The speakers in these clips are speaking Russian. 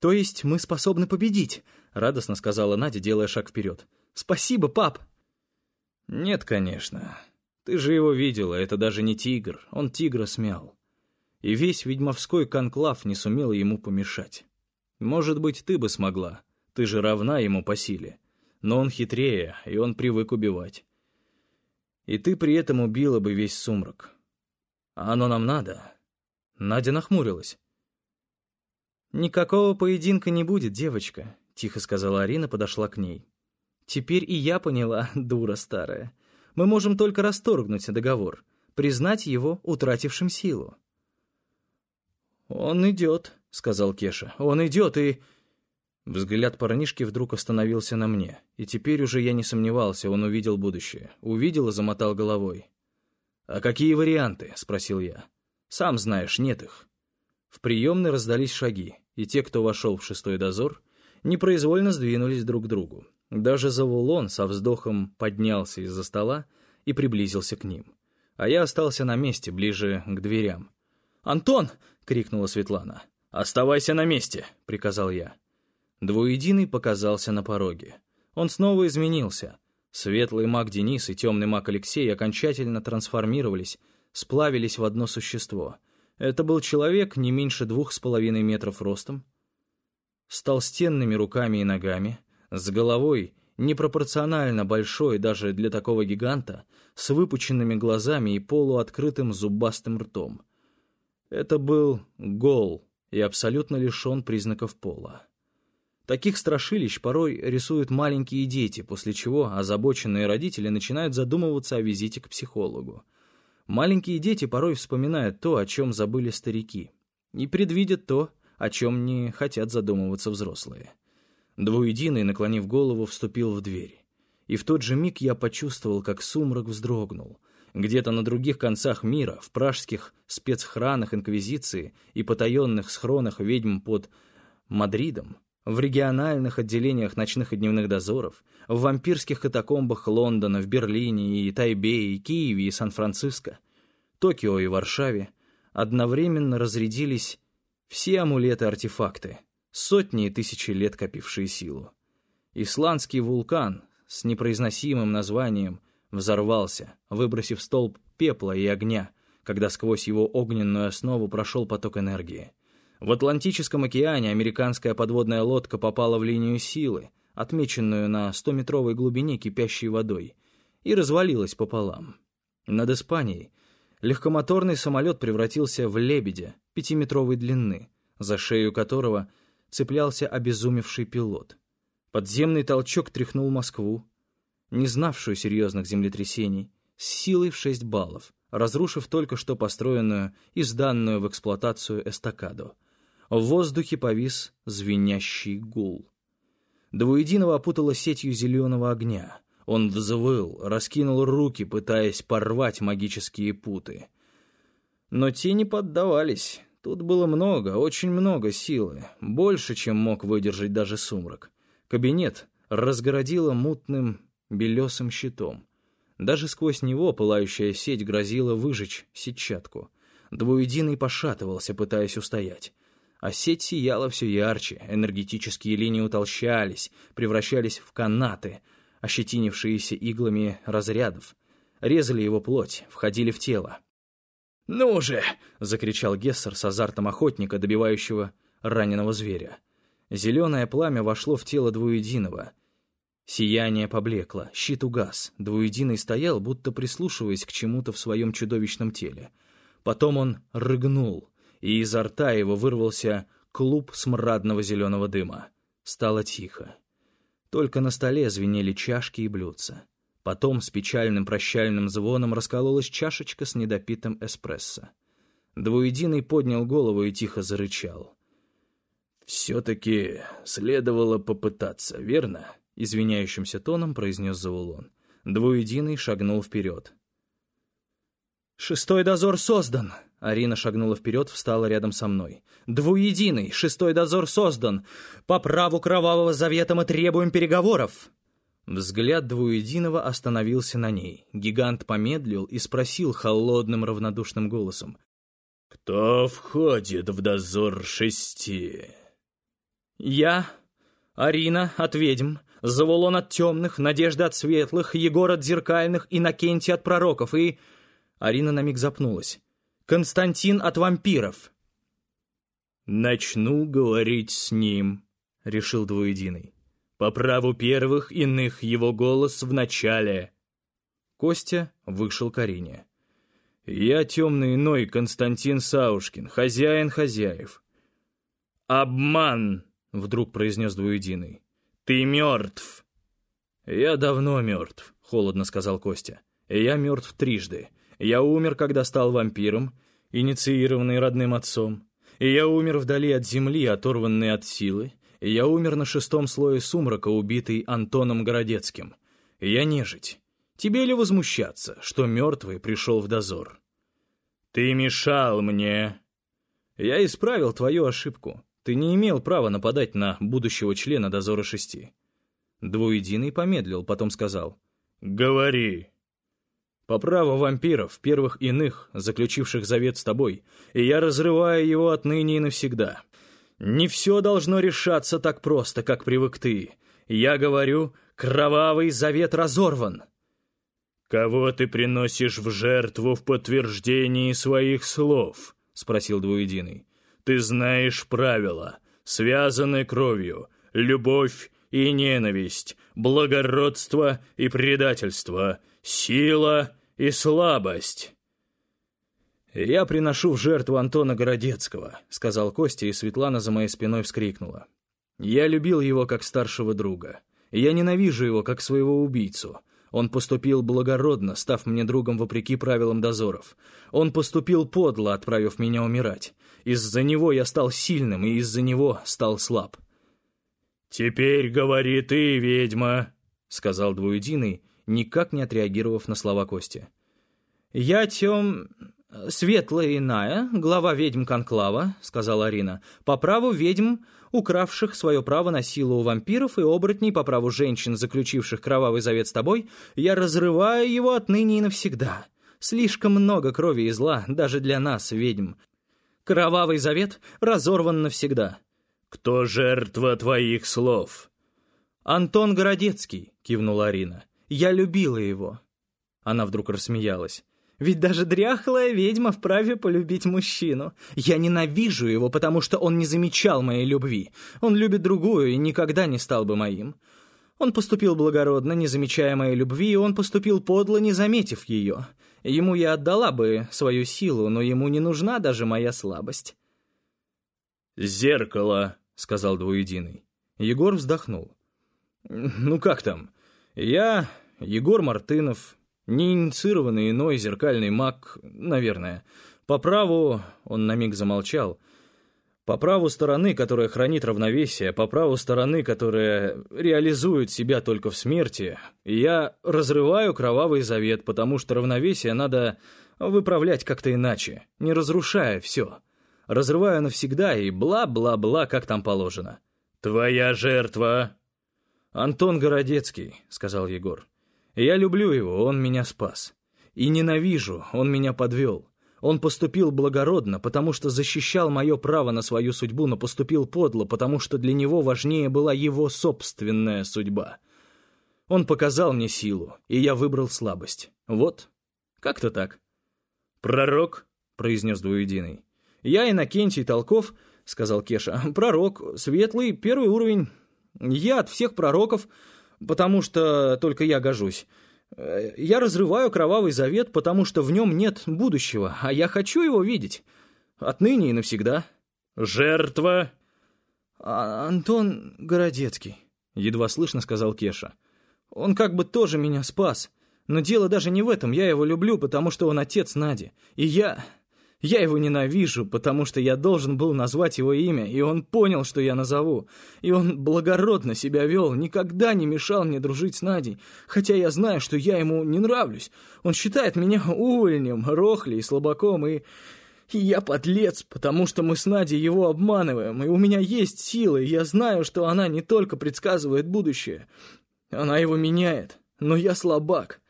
«То есть мы способны победить?» — радостно сказала Надя, делая шаг вперед. «Спасибо, пап!» «Нет, конечно. Ты же его видела, это даже не тигр, он тигра смял. И весь ведьмовской конклав не сумел ему помешать. Может быть, ты бы смогла, ты же равна ему по силе. Но он хитрее, и он привык убивать. И ты при этом убила бы весь сумрак. А оно нам надо?» Надя нахмурилась. «Никакого поединка не будет, девочка», — тихо сказала Арина, подошла к ней. «Теперь и я поняла, дура старая. Мы можем только расторгнуть договор, признать его утратившим силу». «Он идет», — сказал Кеша. «Он идет, и...» Взгляд парнишки вдруг остановился на мне, и теперь уже я не сомневался, он увидел будущее. Увидел и замотал головой. «А какие варианты?» — спросил я. «Сам знаешь, нет их». В приемной раздались шаги, и те, кто вошел в шестой дозор, непроизвольно сдвинулись друг к другу. Даже Завулон со вздохом поднялся из-за стола и приблизился к ним. А я остался на месте, ближе к дверям. «Антон!» — крикнула Светлана. «Оставайся на месте!» — приказал я. Двуединый показался на пороге. Он снова изменился. Светлый маг Денис и темный маг Алексей окончательно трансформировались, сплавились в одно существо — это был человек не меньше двух с половиной метров ростом, с толстенными руками и ногами, с головой, непропорционально большой даже для такого гиганта, с выпученными глазами и полуоткрытым зубастым ртом. Это был гол и абсолютно лишен признаков пола. Таких страшилищ порой рисуют маленькие дети, после чего озабоченные родители начинают задумываться о визите к психологу. Маленькие дети порой вспоминают то, о чем забыли старики, и предвидят то, о чем не хотят задумываться взрослые. Двуединый, наклонив голову, вступил в дверь. И в тот же миг я почувствовал, как сумрак вздрогнул. Где-то на других концах мира, в пражских спецхранах Инквизиции и потаенных схронах ведьм под Мадридом, в региональных отделениях ночных и дневных дозоров, в вампирских катакомбах Лондона, в Берлине и Тайбе, и Киеве и Сан-Франциско, Токио и Варшаве одновременно разрядились все амулеты-артефакты, сотни и тысячи лет копившие силу. Исландский вулкан с непроизносимым названием взорвался, выбросив столб пепла и огня, когда сквозь его огненную основу прошел поток энергии. В Атлантическом океане американская подводная лодка попала в линию силы, отмеченную на 100-метровой глубине кипящей водой, и развалилась пополам. Над Испанией легкомоторный самолет превратился в лебедя пятиметровой длины, за шею которого цеплялся обезумевший пилот. Подземный толчок тряхнул Москву, не знавшую серьезных землетрясений, с силой в 6 баллов, разрушив только что построенную и сданную в эксплуатацию эстакаду — в воздухе повис звенящий гул. Двуединого опутала сетью зеленого огня. Он взвыл, раскинул руки, пытаясь порвать магические путы. Но те не поддавались. Тут было много, очень много силы, больше, чем мог выдержать даже сумрак. Кабинет разгородило мутным белесым щитом. Даже сквозь него пылающая сеть грозила выжечь сетчатку. Двуединый пошатывался, пытаясь устоять. А сеть сияла все ярче, энергетические линии утолщались, превращались в канаты, ощетинившиеся иглами разрядов. Резали его плоть, входили в тело. «Ну же!» — закричал Гессер с азартом охотника, добивающего раненого зверя. Зеленое пламя вошло в тело двуединого. Сияние поблекло, щит угас. Двуединый стоял, будто прислушиваясь к чему-то в своем чудовищном теле. Потом он рыгнул — и изо рта его вырвался клуб смрадного зеленого дыма. Стало тихо. Только на столе звенели чашки и блюдца. Потом с печальным прощальным звоном раскололась чашечка с недопитым эспрессо. Двуединый поднял голову и тихо зарычал. «Все-таки следовало попытаться, верно?» — извиняющимся тоном произнес Завулон. Двуединый шагнул вперед. «Шестой дозор создан!» Арина шагнула вперед, встала рядом со мной. «Двуединый! Шестой дозор создан! По праву Кровавого Завета мы требуем переговоров!» Взгляд двуединого остановился на ней. Гигант помедлил и спросил холодным равнодушным голосом. «Кто входит в дозор шести?» Я, Арина от ведьм, Завулон от темных, Надежда от светлых, Егор от зеркальных, Иннокентий от пророков и...» Арина на миг запнулась. «Константин от вампиров». «Начну говорить с ним», — решил двуединый. «По праву первых иных его голос в начале». Костя вышел к Арине. «Я темный иной Константин Саушкин, хозяин хозяев». «Обман!» — вдруг произнес двуединый. «Ты мертв!» «Я давно мертв», — холодно сказал Костя. «Я мертв трижды. Я умер, когда стал вампиром, инициированный родным отцом. И я умер вдали от земли, оторванный от силы. И я умер на шестом слое сумрака, убитый Антоном Городецким. И я нежить. Тебе ли возмущаться, что мертвый пришел в дозор?» «Ты мешал мне!» «Я исправил твою ошибку. Ты не имел права нападать на будущего члена дозора шести». Двуединый помедлил, потом сказал. «Говори». «По праву вампиров, первых иных, заключивших завет с тобой, и я разрываю его отныне и навсегда. Не все должно решаться так просто, как привык ты. Я говорю, кровавый завет разорван». «Кого ты приносишь в жертву в подтверждении своих слов?» — спросил Двуединый. Ты знаешь правила, связаны кровью, любовь и ненависть, благородство и предательство, сила и слабость». «Я приношу в жертву Антона Городецкого», — сказал Костя, и Светлана за моей спиной вскрикнула. «Я любил его как старшего друга. Я ненавижу его как своего убийцу. Он поступил благородно, став мне другом вопреки правилам дозоров. Он поступил подло, отправив меня умирать. Из-за него я стал сильным, и из-за него стал слаб. «Теперь говори ты, ведьма», — сказал двуединый, никак не отреагировав на слова Кости. «Я тем... светлая иная, глава ведьм Конклава», — сказала Арина, «по праву ведьм укравших свое право на силу у вампиров и оборотней по праву женщин, заключивших кровавый завет с тобой, я разрываю его отныне и навсегда. Слишком много крови и зла даже для нас, ведьм. Кровавый завет разорван навсегда. «Кто жертва твоих слов?» «Антон Городецкий», — кивнула Арина. «Я любила его». Она вдруг рассмеялась. Ведь даже дряхлая ведьма вправе полюбить мужчину. Я ненавижу его, потому что он не замечал моей любви. Он любит другую и никогда не стал бы моим. Он поступил благородно, не замечая моей любви, и он поступил подло, не заметив ее. Ему я отдала бы свою силу, но ему не нужна даже моя слабость. «Зеркало», — сказал двуединый. Егор вздохнул. «Ну как там? Я, Егор Мартынов, Неинициированный иной зеркальный маг, наверное. По праву, он на миг замолчал, по праву стороны, которая хранит равновесие, по праву стороны, которая реализует себя только в смерти, я разрываю кровавый завет, потому что равновесие надо выправлять как-то иначе, не разрушая все. Разрываю навсегда и бла-бла-бла, как там положено. «Твоя жертва!» «Антон Городецкий», — сказал Егор. Я люблю его, он меня спас. И ненавижу, он меня подвел. Он поступил благородно, потому что защищал мое право на свою судьбу, но поступил подло, потому что для него важнее была его собственная судьба. Он показал мне силу, и я выбрал слабость. Вот, как-то так. «Пророк?» — произнес двуединый. «Я Иннокентий Толков», — сказал Кеша. «Пророк, светлый, первый уровень. Я от всех пророков...» потому что только я гожусь. Я разрываю кровавый завет, потому что в нем нет будущего, а я хочу его видеть. Отныне и навсегда. Жертва? А, Антон Городецкий, едва слышно сказал Кеша. Он как бы тоже меня спас. Но дело даже не в этом, я его люблю, потому что он отец Нади. И я... Я его ненавижу, потому что я должен был назвать его имя, и он понял, что я назову. И он благородно себя вел, никогда не мешал мне дружить с Надей, хотя я знаю, что я ему не нравлюсь. Он считает меня увольнем, рохлей, слабаком, и... И я подлец, потому что мы с Надей его обманываем, и у меня есть силы, и я знаю, что она не только предсказывает будущее, она его меняет, но я слабак,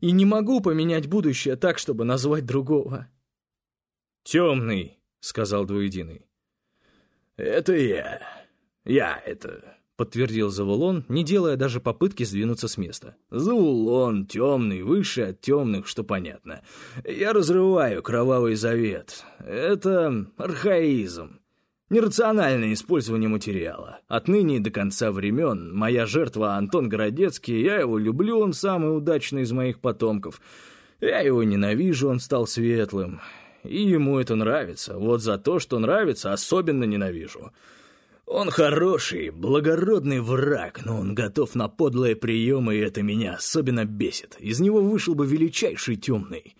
и не могу поменять будущее так, чтобы назвать другого». «Темный», — сказал двуединый. «Это я. «Я это...» — подтвердил Завулон, не делая даже попытки сдвинуться с места. «Завулон, темный, выше от темных, что понятно. Я разрываю кровавый завет. Это архаизм. Нерациональное использование материала. Отныне и до конца времен моя жертва Антон Городецкий, я его люблю, он самый удачный из моих потомков. Я его ненавижу, он стал светлым. И ему это нравится. Вот за то, что нравится, особенно ненавижу. Он хороший, благородный враг, но он готов на подлые приемы, и это меня особенно бесит. Из него вышел бы величайший темный.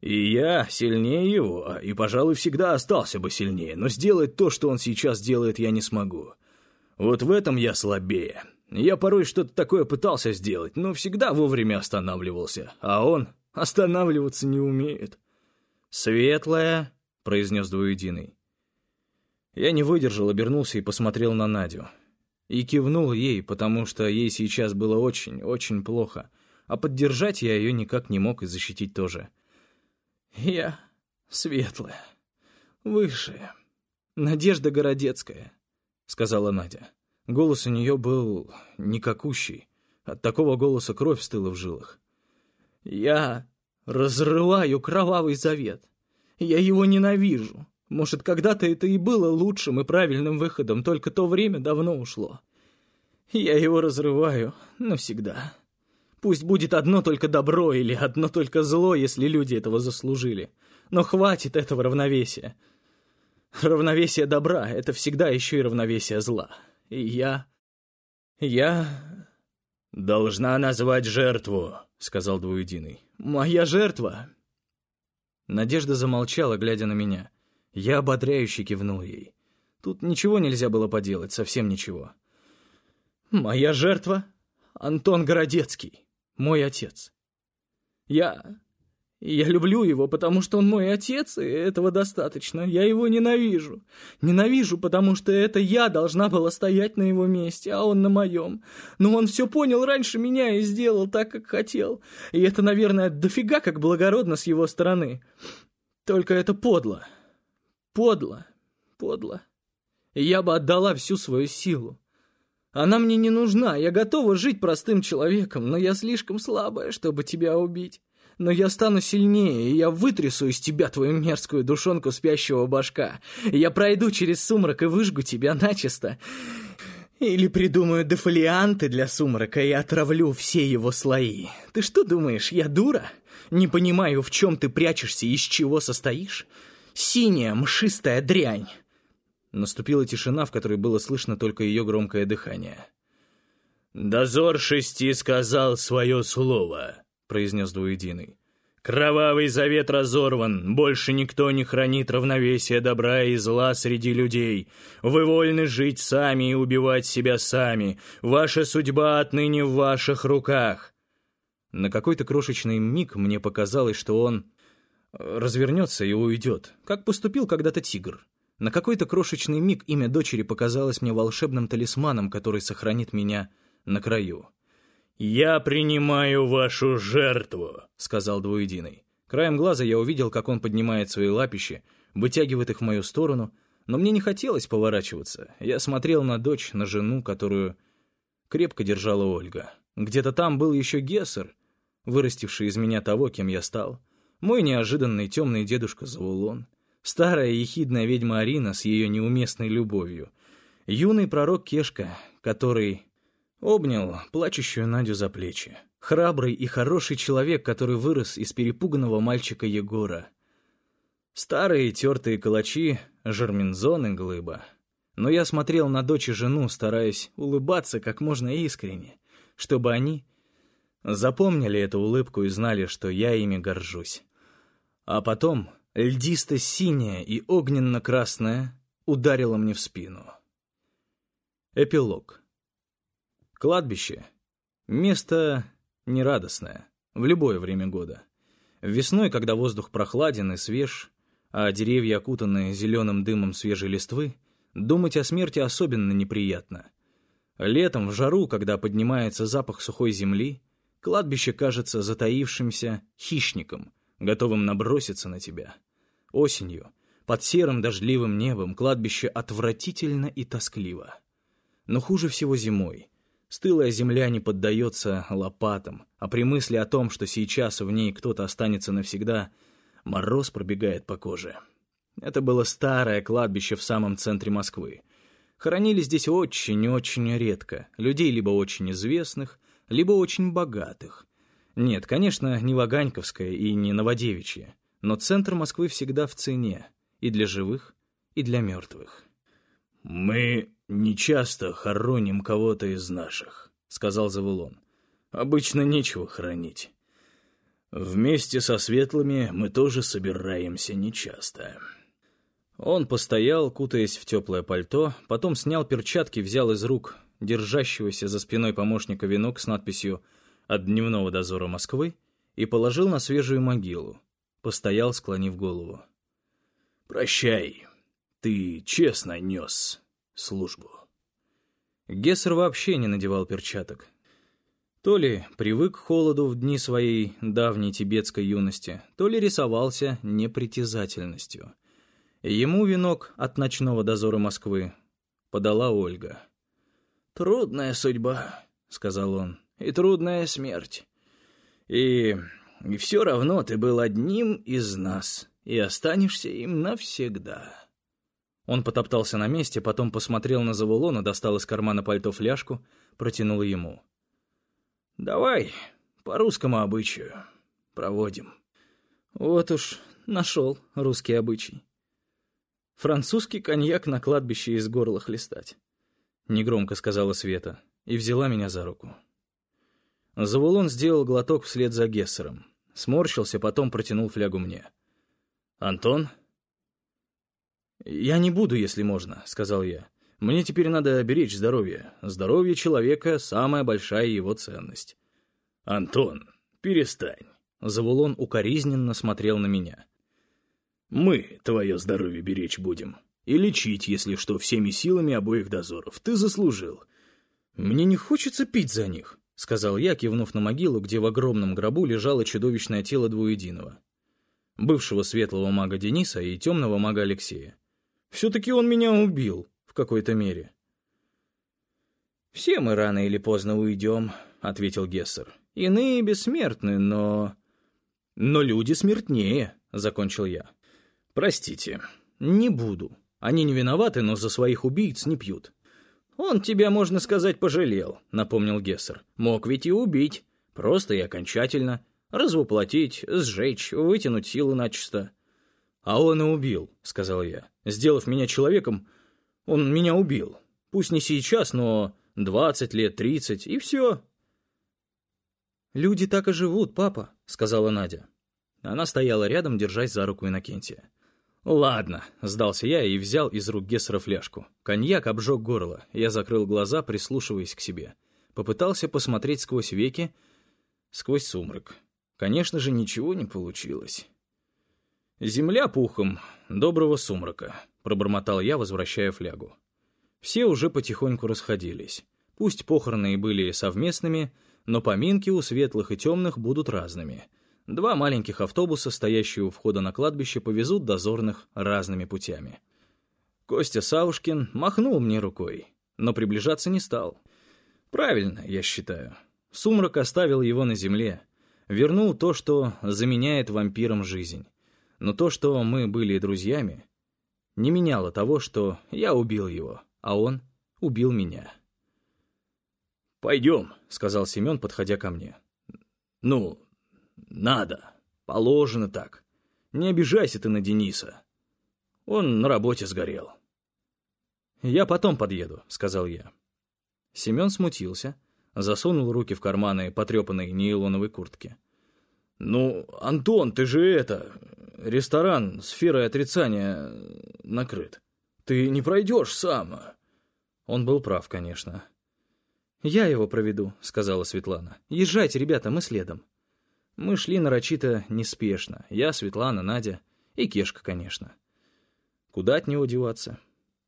И я сильнее его, и, пожалуй, всегда остался бы сильнее, но сделать то, что он сейчас делает, я не смогу. Вот в этом я слабее. Я порой что-то такое пытался сделать, но всегда вовремя останавливался, а он останавливаться не умеет. «Светлая», — произнес двуединый. Я не выдержал, обернулся и посмотрел на Надю. И кивнул ей, потому что ей сейчас было очень, очень плохо, а поддержать я ее никак не мог и защитить тоже. — я светлая, высшая, Надежда Городецкая, сказала Надя. Голос у нее был никакущий. От такого голоса кровь стыла в жилах. Я разрываю кровавый завет. Я его ненавижу. Может, когда-то это и было лучшим и правильным выходом, только то время давно ушло. Я его разрываю навсегда. Пусть будет одно только добро или одно только зло, если люди этого заслужили. Но хватит этого равновесия. Равновесие добра — это всегда еще и равновесие зла. И я... я... «Должна назвать жертву», — сказал двуединый. «Моя жертва?» Надежда замолчала, глядя на меня. Я ободряюще кивнул ей. Тут ничего нельзя было поделать, совсем ничего. «Моя жертва — Антон Городецкий мой отец. Я... Я люблю его, потому что он мой отец, и этого достаточно. Я его ненавижу. Ненавижу, потому что это я должна была стоять на его месте, а он на моем. Но он все понял раньше меня и сделал так, как хотел. И это, наверное, дофига как благородно с его стороны. Только это подло. Подло. Подло. И я бы отдала всю свою силу. Она мне не нужна, я готова жить простым человеком, но я слишком слабая, чтобы тебя убить. Но я стану сильнее, и я вытрясу из тебя твою мерзкую душонку спящего башка. Я пройду через сумрак и выжгу тебя начисто. Или придумаю дефолианты для сумрака и отравлю все его слои. Ты что думаешь, я дура? Не понимаю, в чем ты прячешься и из чего состоишь? Синяя мшистая дрянь. Наступила тишина, в которой было слышно только ее громкое дыхание. «Дозор шести сказал свое слово», — произнес двуединый. «Кровавый завет разорван, больше никто не хранит равновесие добра и зла среди людей. Вы вольны жить сами и убивать себя сами. Ваша судьба отныне в ваших руках». На какой-то крошечный миг мне показалось, что он развернется и уйдет, как поступил когда-то тигр. На какой-то крошечный миг имя дочери показалось мне волшебным талисманом, который сохранит меня на краю. «Я принимаю вашу жертву», — сказал двуединый. Краем глаза я увидел, как он поднимает свои лапищи, вытягивает их в мою сторону, но мне не хотелось поворачиваться. Я смотрел на дочь, на жену, которую крепко держала Ольга. Где-то там был еще Гессер, вырастивший из меня того, кем я стал. Мой неожиданный темный дедушка Завулон — Старая ехидная ведьма Арина с ее неуместной любовью. Юный пророк Кешка, который обнял плачущую Надю за плечи. Храбрый и хороший человек, который вырос из перепуганного мальчика Егора. Старые тертые калачи, Жермензон и Глыба. Но я смотрел на дочь и жену, стараясь улыбаться как можно искренне, чтобы они запомнили эту улыбку и знали, что я ими горжусь. А потом льдисто-синяя и огненно-красная, ударила мне в спину. Эпилог. Кладбище. Место нерадостное, в любое время года. Весной, когда воздух прохладен и свеж, а деревья окутаны зеленым дымом свежей листвы, думать о смерти особенно неприятно. Летом, в жару, когда поднимается запах сухой земли, кладбище кажется затаившимся хищником — готовым наброситься на тебя. Осенью, под серым дождливым небом, кладбище отвратительно и тоскливо. Но хуже всего зимой. Стылая земля не поддается лопатам, а при мысли о том, что сейчас в ней кто-то останется навсегда, мороз пробегает по коже. Это было старое кладбище в самом центре Москвы. Хоронили здесь очень-очень редко, людей либо очень известных, либо очень богатых. Нет, конечно, не Ваганьковское и не Новодевичье, но центр Москвы всегда в цене, и для живых, и для мертвых. «Мы не часто хороним кого-то из наших», — сказал Завулон. «Обычно нечего хоронить. Вместе со светлыми мы тоже собираемся нечасто». Он постоял, кутаясь в теплое пальто, потом снял перчатки, взял из рук держащегося за спиной помощника венок с надписью «От дневного дозора Москвы» и положил на свежую могилу. Постоял, склонив голову. «Прощай, ты честно нес службу». Гессер вообще не надевал перчаток. То ли привык к холоду в дни своей давней тибетской юности, то ли рисовался непритязательностью. Ему венок от ночного дозора Москвы подала Ольга. «Трудная судьба», — сказал он, — «и трудная смерть. И... и все равно ты был одним из нас, и останешься им навсегда». Он потоптался на месте, потом посмотрел на Завулона, достал из кармана пальто фляжку, протянул ему. «Давай, по русскому обычаю, проводим». Вот уж нашел русский обычай. Французский коньяк на кладбище из горла хлестать. Негромко сказала Света и взяла меня за руку. Завулон сделал глоток вслед за Гессером. Сморщился, потом протянул флягу мне. «Антон?» «Я не буду, если можно», — сказал я. «Мне теперь надо беречь здоровье. Здоровье человека — самая большая его ценность». «Антон, перестань». Завулон укоризненно смотрел на меня. Мы твое здоровье беречь будем. И лечить, если что, всеми силами обоих дозоров. Ты заслужил. Мне не хочется пить за них, — сказал я, кивнув на могилу, где в огромном гробу лежало чудовищное тело двуединого. Бывшего светлого мага Дениса и темного мага Алексея. Все-таки он меня убил, в какой-то мере. «Все мы рано или поздно уйдем», — ответил Гессер. «Иные бессмертны, но...» «Но люди смертнее», — закончил я. «Простите, не буду. Они не виноваты, но за своих убийц не пьют». «Он тебя, можно сказать, пожалел», — напомнил Гессер. «Мог ведь и убить. Просто и окончательно. Развоплотить, сжечь, вытянуть силу начисто». «А он и убил», — сказал я. «Сделав меня человеком, он меня убил. Пусть не сейчас, но двадцать лет, тридцать, и все». «Люди так и живут, папа», — сказала Надя. Она стояла рядом, держась за руку Иннокентия. «Ладно», — сдался я и взял из рук Гессера фляжку. Коньяк обжег горло, я закрыл глаза, прислушиваясь к себе. Попытался посмотреть сквозь веки, сквозь сумрак. Конечно же, ничего не получилось. «Земля пухом, доброго сумрака», — пробормотал я, возвращая флягу. Все уже потихоньку расходились. Пусть похороны и были совместными, но поминки у светлых и темных будут разными — Два маленьких автобуса, стоящие у входа на кладбище, повезут дозорных разными путями. Костя Саушкин махнул мне рукой, но приближаться не стал. Правильно, я считаю. Сумрак оставил его на земле, вернул то, что заменяет вампирам жизнь. Но то, что мы были друзьями, не меняло того, что я убил его, а он убил меня. «Пойдем», — сказал Семен, подходя ко мне. «Ну, надо. Положено так. Не обижайся ты на Дениса. Он на работе сгорел. «Я потом подъеду», — сказал я. Семен смутился, засунул руки в карманы потрепанной нейлоновой куртки. «Ну, Антон, ты же это... Ресторан сферой отрицания накрыт. Ты не пройдешь сам». Он был прав, конечно. «Я его проведу», — сказала Светлана. «Езжайте, ребята, мы следом». Мы шли нарочито неспешно. Я, Светлана, Надя и Кешка, конечно. Куда от него деваться?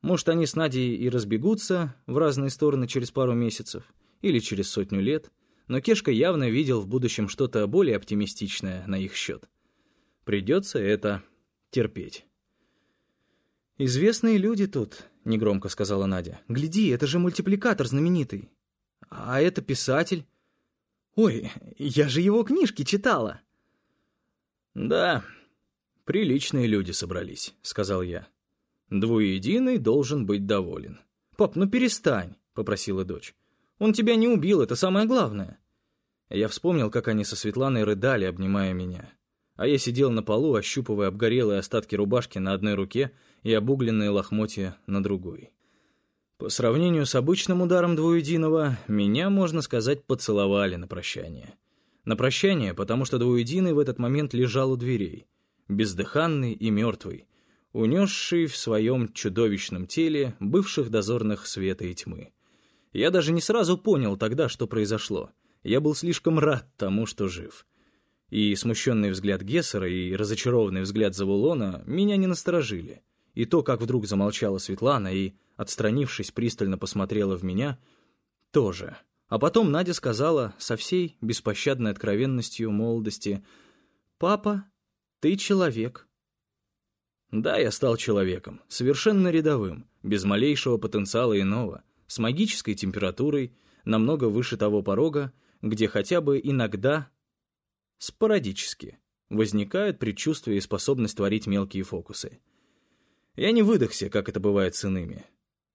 Может, они с Надей и разбегутся в разные стороны через пару месяцев или через сотню лет, но Кешка явно видел в будущем что-то более оптимистичное на их счет. Придется это терпеть. «Известные люди тут», —— негромко сказала Надя. «Гляди, это же мультипликатор знаменитый. А это писатель. Ой, я же его книжки читала». «Да, приличные люди собрались», — сказал я. «Двуединый должен быть доволен». «Пап, ну перестань», — попросила дочь. «Он тебя не убил, это самое главное». Я вспомнил, как они со Светланой рыдали, обнимая меня. А я сидел на полу, ощупывая обгорелые остатки рубашки на одной руке и обугленные лохмотья на другой. По сравнению с обычным ударом двуединого, меня, можно сказать, поцеловали на прощание. На прощание, потому что двуединый в этот момент лежал у дверей, бездыханный и мертвый, унесший в своем чудовищном теле бывших дозорных света и тьмы. Я даже не сразу понял тогда, что произошло. Я был слишком рад тому, что жив. И смущенный взгляд Гессера, и разочарованный взгляд Завулона меня не насторожили. И то, как вдруг замолчала Светлана и, отстранившись, пристально посмотрела в меня, тоже. А потом Надя сказала со всей беспощадной откровенностью молодости «Папа, ты человек». Да, я стал человеком, совершенно рядовым, без малейшего потенциала иного, с магической температурой, намного выше того порога, где хотя бы иногда, спорадически, возникают предчувствие и способность творить мелкие фокусы. Я не выдохся, как это бывает с иными.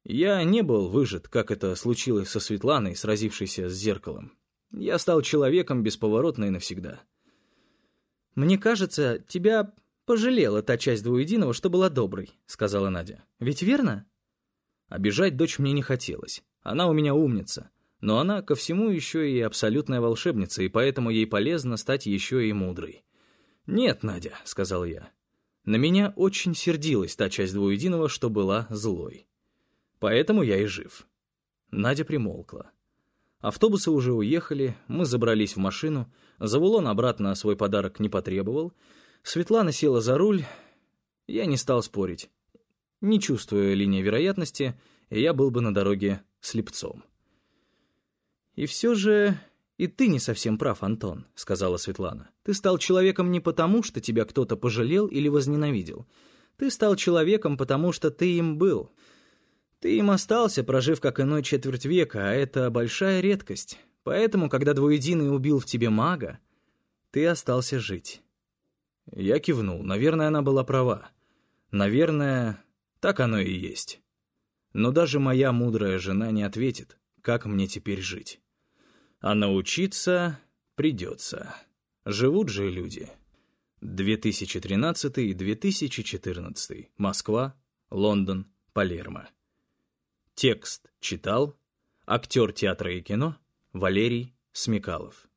Я не был выжат, как это случилось со Светланой, сразившейся с зеркалом. Я стал человеком бесповоротно и навсегда. «Мне кажется, тебя «Пожалела та часть двуединого, что была доброй», — сказала Надя. «Ведь верно?» Обижать дочь мне не хотелось. Она у меня умница. Но она ко всему еще и абсолютная волшебница, и поэтому ей полезно стать еще и мудрой. «Нет, Надя», — сказал я. На меня очень сердилась та часть двуединого, что была злой. Поэтому я и жив. Надя примолкла. Автобусы уже уехали, мы забрались в машину, Завулон обратно свой подарок не потребовал — Светлана села за руль. Я не стал спорить. Не чувствуя линии вероятности, я был бы на дороге слепцом. «И все же и ты не совсем прав, Антон», — сказала Светлана. «Ты стал человеком не потому, что тебя кто-то пожалел или возненавидел. Ты стал человеком, потому что ты им был. Ты им остался, прожив как иной четверть века, а это большая редкость. Поэтому, когда двуединый убил в тебе мага, ты остался жить». Я кивнул. Наверное, она была права. Наверное, так оно и есть. Но даже моя мудрая жена не ответит, как мне теперь жить. А научиться придется. Живут же люди. 2013 и 2014. Москва, Лондон, Палермо. Текст читал актер театра и кино Валерий Смекалов.